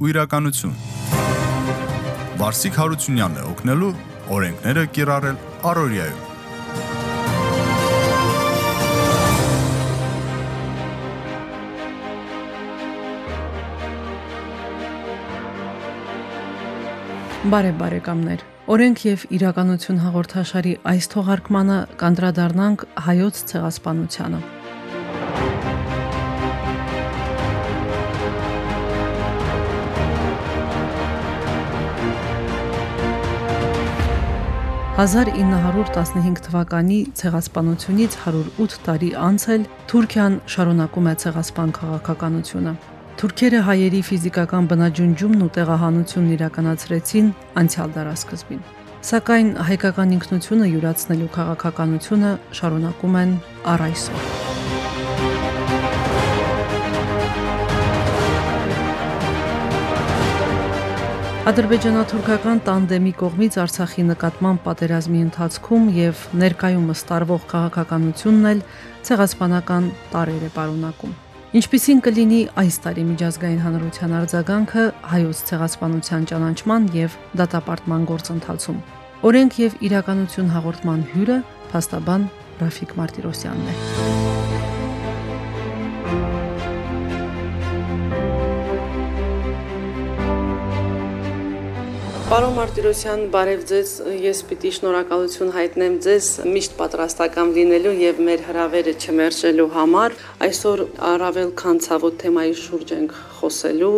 ու իրականություն։ Վարսիկ Հարությունյանն է օգնելու օրենքները կիրառել Արորիայում։ Բարև բարեկամներ։ Օրենք եւ իրականություն հաղորդաշարի այս թողարկմանը կանդրադառնանք հայոց ցեղասպանությանը։ 1915 թվականի ցեղասպանությունից 108 տարի անց էլ Թուրքիան շարունակում է ցեղասպան քաղաքականությունը։ Թուրքերը հայերի ֆիզիկական բնաջնջումն ու տեղահանությունն իրականացրեցին անցյալ դարաշրջին։ Սակայն հայկական ինքնությունը յուրացնելու քաղաքականությունը շարունակում են առ այսօր։ Ադրբեջանա-թուրքական տանդեմի կողմից Արցախի նկատմամբ պատերազմի ընթացքում եւ ներկայումս տարվող քաղաքականությունն էլ ցեղասպանական տարեր է պարունակում։ Ինչպիսին կլինի այս տարի միջազգային հանրության արձագանքը հայոց ցեղասպանության ճանաչման եւ դատապարտման գործընթացում։ Օրենք եւ իրականություն հաղորդման հյուրը փաստաբան Ռաֆիկ Մարտիրոսյանն է։ Պարոն Մարտիրոսյան, բարև ձեզ։ Ես պիտի շնորհակալություն հայտնեմ ձեզ միշտ պատրաստական լինելու եւ մեր հրավերը չմերժելու համար։ Այսօր առավել քան ցավոտ թեմայի շուրջ ենք խոսելու։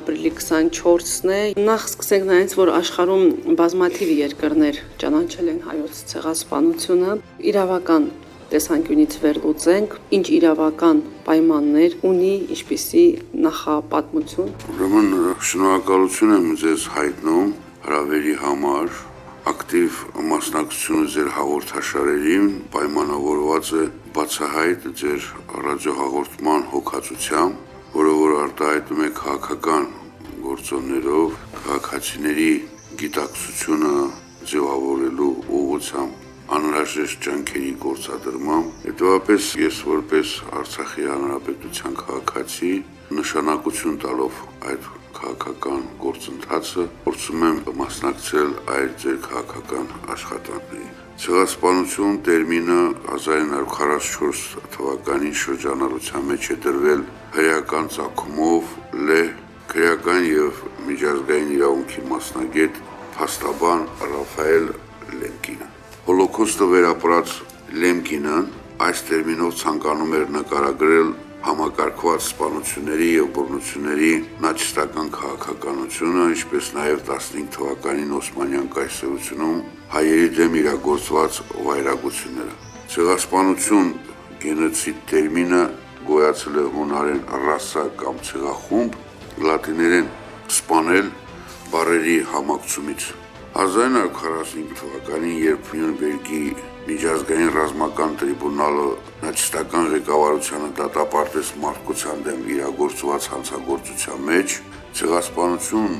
Ապրիլի 24-ն է։ Նախ սկսենք նայից, որ աշխարհում բազմաթիվ երկրներ ճանաչել են հայոց ցեղասպանությունը։ Իրավական տեսանկյունից վերլուծենք, ինչ իրավական պայմաններ ունի, ինչպիսի նախապատմություն։ Ուրեմն շնորհակալություն եմ ձեզ հայտնում հրավերի համար ակտիվ մասնակցությունը ձեր հաղորդաշարերին պայմանավորված է բացահայտ ձեր ռադիոհաղորդման հոգացությամբ, որը որ արտահայտում է քաղաքական գործոններով քաղաքացիների գիտակցությունը ձևավորելու ուղղությամբ անհրաժեշտ ջանքերի գործադրմամբ հետևապես ես որպես Արցախի հանրապետության քաղաքացի նշանակություն տալով այդ քաղաքական գործընթացը փորձում եմ մասնակցել այլ ձեր քաղաքական աշխատանքներին։ Ցեղասպանություն տերմինը 1944 թվականին շրջանառության մեջ է դրվել հրեական ցակումով լե քրեական եւ միջազգային իրավունքի մասնագետ փաստաբան Ռաֆայել Լեմկինը։ Հոլոկոստը վերապրած Լեմկինը այս տերմինով ցանկանում էր նկարագրել համակարգված սպանությունների եւ բռնությունների նացիստական քաղաքականությունը, ինչպես նաեւ 15 թվականին Օսմանյան կայսրությունում հայերի դեմ իրագործված վայրագությունները։ Ցեղասպանություն գենոցիդ տերմինը գոյացել է հունարեն ռասա կամ ցեղախումբ, լատիներեն սպանել բարերի համակցումից 1945 թվականին, երբ Նյուրնբերգի միջազգային ռազմական տրիբունալը նացիստական ղեկավարությանը դատապարտեց մարդկության դեմ իրագործված հանցագործության մեջ, ցեղասպանություն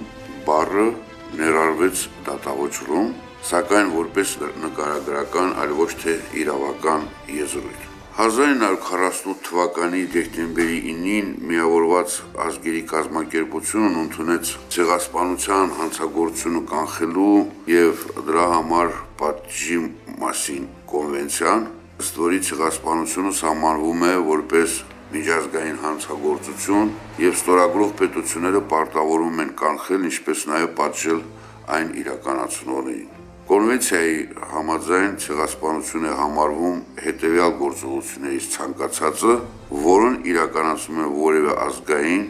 բառը ներառվեց դատավճռում, սակայն որպես նկարագրական, այլ ոչ թե իրավական եզրույթ։ 1948 թվականի դեկտեմբերի 9-ին միավորված ազգերի կազմակերպությունն ընդունեց ցեղասպանության հանցագործությունը կանխելու եւ դրա համար պատժի մասին կոնվենցիան, ըստ որի ցեղասպանությունը սահմանվում է որպես միջազգային հանցագործություն եւ ստորագրող պետությունները պարտավորում են կանխել ինչպես նաեւ պատժել այն իրականացնողներին։ Կոնվենցիայի համաձայն ցեղասպանություն է համարվում հետևյալ գործողություններից ցանկացածը, որն իրականացում է որևէ ազգային,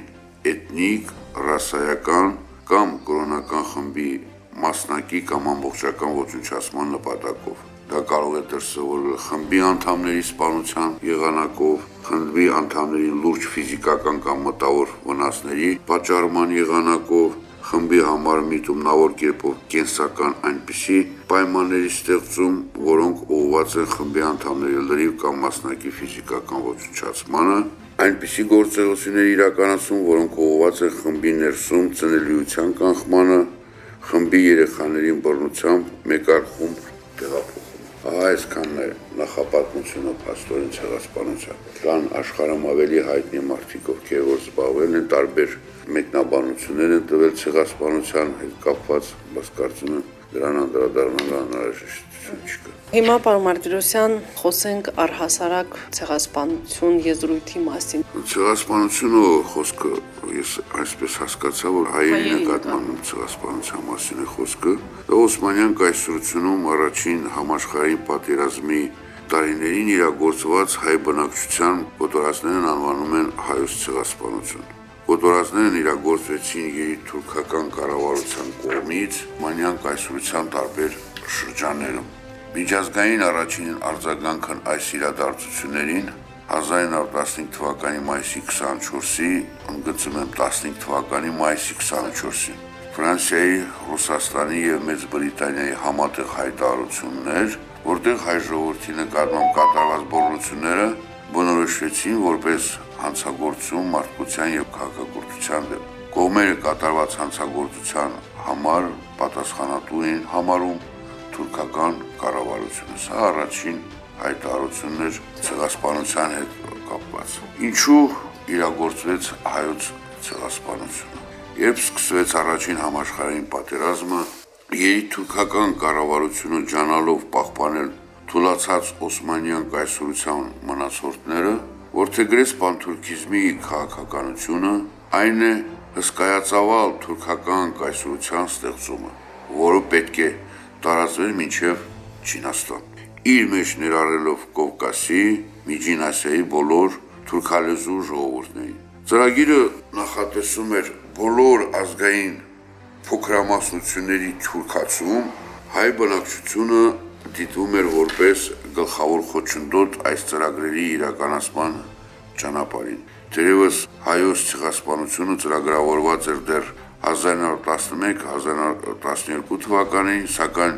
էթնիկ, ռասայական կամ կրոնական խմբի մասնակի կամ ամբողջական ոչնչացման նպատակով։ Դա կարող է դրսևորվել խմբի անդամների սպանության եղանակով, խմբի անդամների լուրջ ֆիզիկական կամ մտավոր վնասների պատճառման եղանակով, խմբի համար միտումնավոր կերպով կենսական այնպիսի պայմանների ստեղծում, որոնք ուղղված են խմբի անդամների լրիվ կամ մասնակի ֆիզիկական ոչնչացմանը, այնպիսի գործողությունների իրականացում, որոնք ուղղված են խմբի ներսում ծնելիության կանխմանը, խմբի երեխաներին բռնությամբ մեկ այլ տեղափոխում։ այսքանն է նախապատմությունը փաստորեն ցեղասպանության։ Կան աշխարհում ավելի հայտնի մարդիկ, ովքեր որ զբաղվել են տարբեր մեկնաբանություններ են տվել ցեղասպանության հետ կապված, բայց կարծում եմ դրան անդրադառնալու անհրաժեշտություն չկա։ Հիմա պարոն Մարտիրոսյան խոսենք առհասարակ ցեղասպանություն եզրույթի մասին։ Ցեղասպանությունը խոսքը ես այսպես հասկացա, որ հայերի նկատմամբ ցեղասպանության մասին է խոսքը։ Օսմանյան կայսրությունում առաջին համաշխարհային պատերազմի տարիներին իրագործված հայ բնակչության կոտորածներն անվանում են հայոց ցեղասպանություն։ Կոտորածներն իրագործվեցին երիտուրքական կառավարության կողմից մանյան կայսրության տարբեր շրջաններում։ Միջազգային առաջին արձագանքն այս իրադարձություններին 1915 թվականի մայիսի 24-ի, ընդգծում եմ 15 թվականի մայիսի 24-ին Ֆրանսիայի, Ռուսաստանի եւ Մեծ Բրիտանիայի համատեղ հայտարարություններ, որտեղ հայ ժողովրդի նկատմամբ կատարված բռնությունները բնորոշվեցին որպես հանցագործություն մարդկության եւ քաղաքագործության դեմ։ Կողմերը կատարված հանցագործության համար պատասխանատու են համարում թուրքական կառավարությունը։ Սա առաջին հայտարարությունն էր ցեղասպանության հետ կապված։ Ինչու իրագործվեց հայոց ցեղասպանությունը։ Երբ սկսվեց առաջին համաշխարհային պատերազմը, երիտուրքական կառավարությունը ջանալով պահպանել թուլացած Օսմանյան կայսրության մնացորդները, որթեգրեց պանթուրքիզմի քաղաքականությունը, այն է հսկայածավալ թուրքական կայսրության ստեղծումը, որը պետք է տարածվել մինչև Չինաստան։ Իր մեջ ներառելով Կովկասի, Միջին Ասիայի բոլոր թուրքալեզու ժողովուրդներին։ Ծրագիրը նախատեսում էր բոլոր ազգային փոքրամասնությունների թուրքացում, հայ բնակչությունը դիտվում էր որպես գլխավոր խոչընդոտ այս ծրագրերի իրականացման ճանապարհին։ Տերևս հայոց ցեղասպանությունը ծրագրավորված էր դեռ 1911-1912 թվականին, սակայն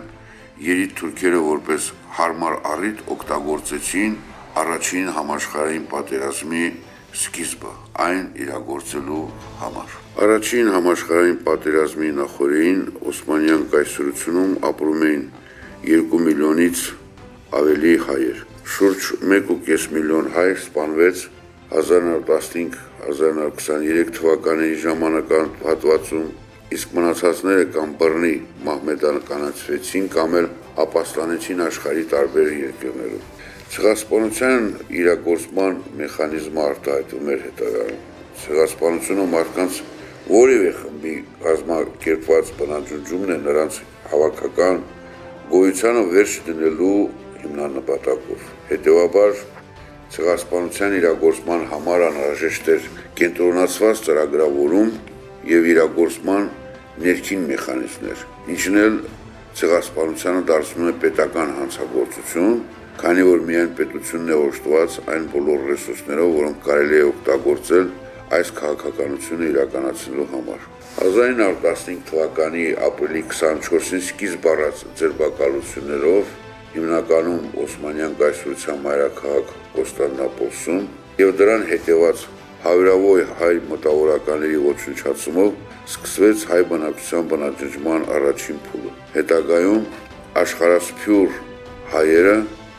երիտ թուրքերը որպես հարմար առիթ օգտագործեցին առաջին համաշխարհային պատերազմի սկիզբը այն իրագործելու համար։ Առաջին համաշխարհային պատերազմի նախորդին Օսմանյան կայսրությունում ապրում էին 2 միլիոնից ավելի հայեր։ Շուրջ 1.5 միլիոն հայ սպանվեց 1915-1923 թվականների ժամանակահատվածում իսկ մնացածները կամ բռնի մահմեդականացվեցին կամ էլ ապաստանեցին աշխարհի տարբեր երկրներում։ Ցեղասպանության իրագործման մեխանիզմը արտահայտվում էր հետագայում։ Ցեղասպանությունը մարդկանց որևէ խմբի կազմակերպված բնաջնջումն է նրանց հավաքական գոյությանը վերջ դնելու հիմնանպատակով։ Հետևաբար ցեղասպանության իրագործման համար անհրաժեշտ էր կենտրոնացված ծրագրավորում եւ իրագործման ներքին մեխանիզմներ, ինչն էլ ցեղասպանությանը դարձնում է պետական հանցագործություն, քանի որ միայն պետությունն է օժտված այն բոլոր ռեսուրսներով, որոնք կարելի է օգտագործել այս քաղաքականությունը իրականացնելու համար։ 1915 թվականի ապրիլի 24-ին սկիզբ առած ձերբակալություններով հիմնականում Օսմանյան կայսրության մայրաքաղաք Կոստանդնապոլսում եւ դրան հետեված հարյուրավոր հայ մտավորականների ոչնչացումով սկսվեց հայ բնակչության բնակչման առաջին փուլը։ Հետագայում աշխարհասփյուր հայերը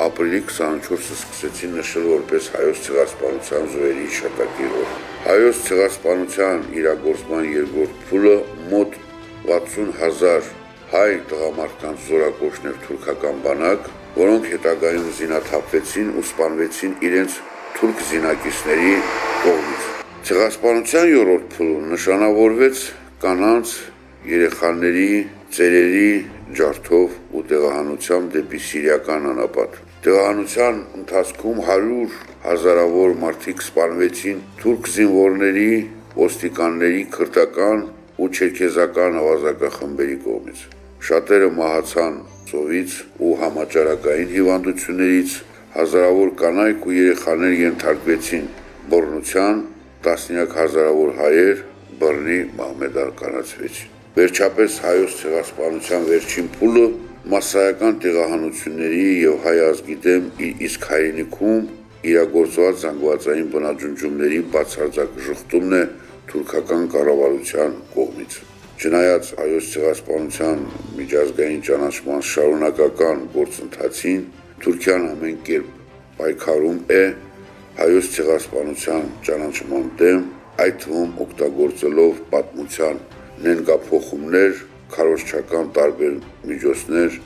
ապրիլի 24-ը սկսեցին նշել որպես հայոց ցեղասպանության զոհերի շտակիրով։ Հայոց ցեղասպանության իրագործման երկրորդ փուլը մոտ 60000 հայ տղամարդկանց զորակոչներ թուրքական բանակ, որոնք հետագայում զինաթափվեցին ու սպանվեցին իրենց թուրք զինակիցների կողմից։ Ցեղասպանության երրորդ փուլում նշանավորվեց կանանց, երեխաների, ծերերի ջարդով ու տեղահանությամբ դեպի սիրիական անապատ։ Տեղահանության ընթացքում 100 հազարավոր մարդիկ սպանվեցին թուրք զինվորների, ոստիկանների, քրտական ու չերքեզական ավազակախմբերի կողմից։ Շատերը մահացան ծովից ու համաճարակային հիվանդություններից, հազարավոր կանայք ու երեխաներ ենթարկվեցին. Բռնության, տասնյակ հազարավոր հայեր բռնի մահմեդականացվեցին։ Վերջապես հայոց ցեղասպանության վերջին փուլը massայական տեղահանությունների եւ հայ ազգի դեմ իսկ հայրենիքում իրագործված զանգվածային բնաջնջումների բացարձակ շղթումն է թուրքական կառավարության կողմից։ Չնայած հայոց ցեղասպանության միջազգային ճանաչման շարունակական գործընթացին Թուրքիան ամեն կերպ պայքարում է հայոց ցեղասպանության ճանաչման դեմ, այդ թվում օգտագործելով պատմության նենգափոխումներ, քարոշչական տարբեր միջոցներ,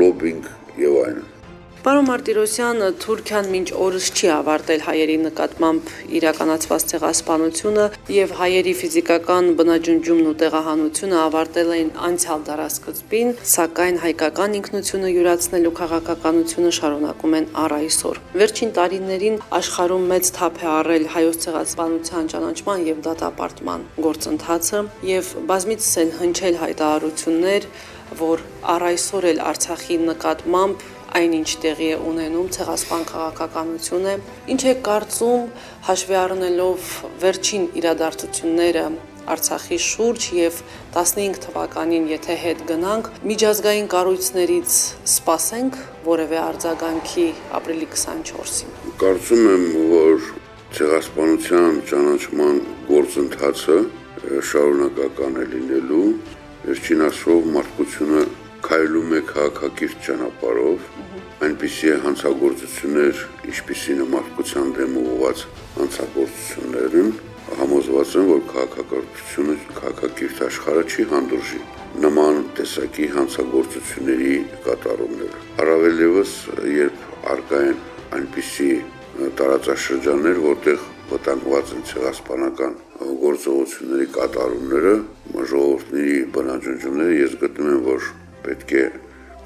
լոբինգ եւ այլն։ Պարոն Մարտիրոսյան, Թուրքիան մինչ օրս չի ավարտել հայերի նկատմամբ իրականացված ցեղասպանությունը եւ հայերի ֆիզիկական բնաջնջումն ու տեղահանությունը ավարտել են անցյալ դարաշրջին, սակայն հայկական ինքնությունը յուրացնելու քաղաքականությունը շարունակում են առ այսօր։ Վերջին տարիներին աշխարհում մեծ թափ է առել հայոց ցեղասպանության ճանաչման եւ դատապարտման գործընթացը եւ բազմիցս են հնչել հայտարարություններ, որ առ այսօր էլ Արցախի նկատմամբ այնինչ տեղի է ունենում ցեղասպան քաղաքականություն է։ Ինչ է կարծում հաշվի առնելով վերջին իրադարձությունները Արցախի շուրջ եւ 15 թվականին եթե հետ գնանք միջազգային կառույցներից սպասենք որևէ արձագանքի ապրիլի 24-ին։ Կարծում եմ, որ ցեղասպանության ճանաչման գործընթացը շարունակական է լինելու։ Վերջին ասրով մարդկությունը քայլում է քաղաքակիրթ ճանապարհով, այնպիսի հանցագործություններ, ինչպիսին մարդկության դեմ ուղղված հանցագործություններն, համոզված եմ, որ քաղաքակրթությունը, քաղաքակիրթ աշխարհը չի հանդուրժի նման տեսակի հանցագործությունների կատարումներ։ Առավել եւս, երբ արկա են այնպիսի տարածաշրջաններ, որտեղ վտանգված են ցեղասպանական գործողությունների կատարումները, ժողովրդների բնաջնջումները, ես գտնում եմ, որ պետք է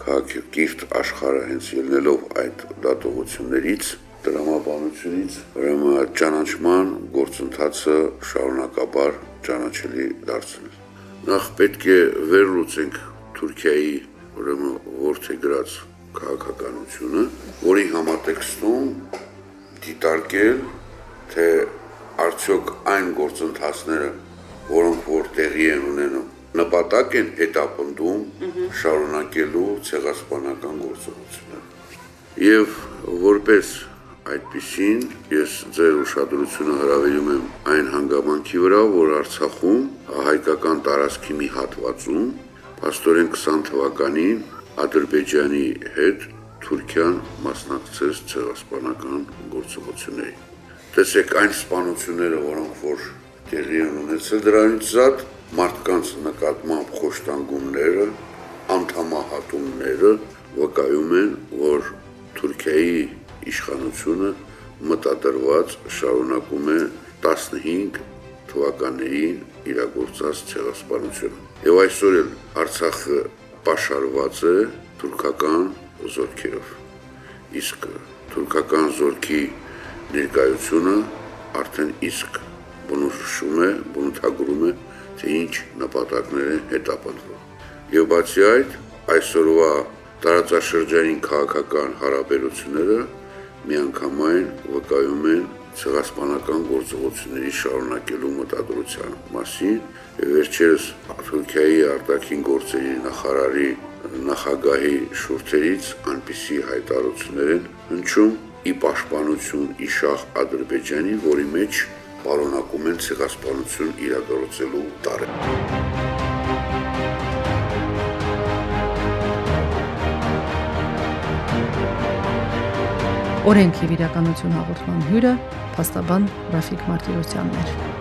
քաղաքի կիրթ աշխարհը հենց ելնելով այդ դատողություններից դրամաբանությունից ուրեմն ճանաչման գործընթացը շարունակաբար ճանաչելի դարձնել։ Նախ պետք է վերլուծենք Թուրքիայի ուրեմն ворթե գրած քաղաքականությունը, որի համատեքստում դիտարկել թե արդյոք այն գործընթացները, որոնք որ տեղի են ունենում նպատակ են հետապնդում շարունակելու ցեղասպանական գործողությունները։ Եվ որպես այդպիսին ես ձեր ուշադրությունը հրավիրում եմ այն հանգամանքի վրա, որ Արցախում հայկական տարածքի մի հատվածում աստորեն 20 թվականին Ադրբեջանի հետ Թուրքիան մասնակցեց ցեղասպանական գործողությունների։ Տեսեք այն սպանությունները, որոնք որ տեղի են ունեցել դրանից զատ մարդկանց նկատմամբ խոշտանգումները, անդամահատումները վկայում են, որ Թուրքիայի իշխանությունը մտադրված շարունակում է 15 թվականներին իրագործած ցեղասպանությունը։ Եվ այսօր էլ Արցախը պաշարված է թուրքական զորքերով։ Իսկ թուրքական զորքի ներկայությունը արդեն իսկ բնորոշում է, բնութագրում է թե ինչ նպատակներ են հետապնդվում։ Եվ բացի այդ, այսօրվա տարածաշրջանային քաղաքական հարաբերությունները միանգամայն վկայում են ցեղասպանական գործողությունների շարունակելու մտադրության մասին։ Վերջերս Թուրքիայի արտաքին գործերի նախարարի նախագահի շուրթերից այնպիսի հայտարարություններ են հնչում՝ ի պաշտպանություն իշախ Ադրբեջանի, որի մեջ պարունակում են ցեղասպանություն իրականացելու տարը։ Օրենքի վիրականություն հաղորդման հյուրը փաստաբան Ռաֆիկ Մարտիրոսյանն էր։